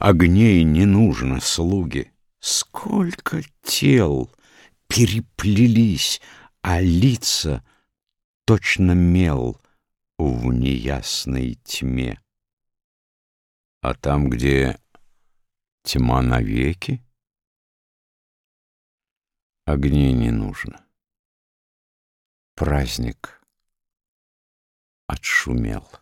огней не нужно слуги. Сколько тел переплелись, а лица точно мел в неясной тьме. А там, где тьма навеки, огней не нужно. Праздник отшумел.